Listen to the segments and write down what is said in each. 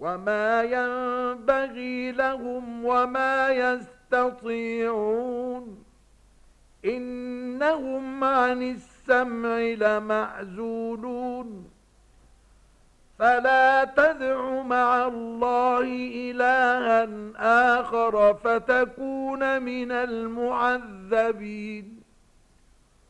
وما ينبغي لهم وما يستطيعون إنهم عن السمع لمعزولون فلا تدع مع الله إلها آخر فتكون من المعذبين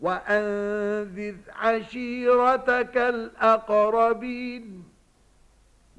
وأنذذ عشيرتك الأقربين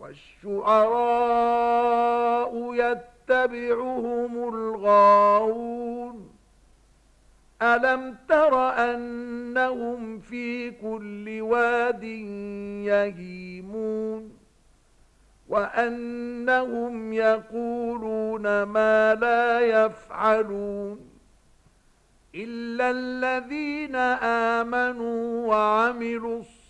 والشعراء يتبعهم الغاون ألم تر أنهم في كل واد يهيمون؟ وأنهم يقولون ما لا يفعلون. إلا الذين آمنوا وعملوا الصلاة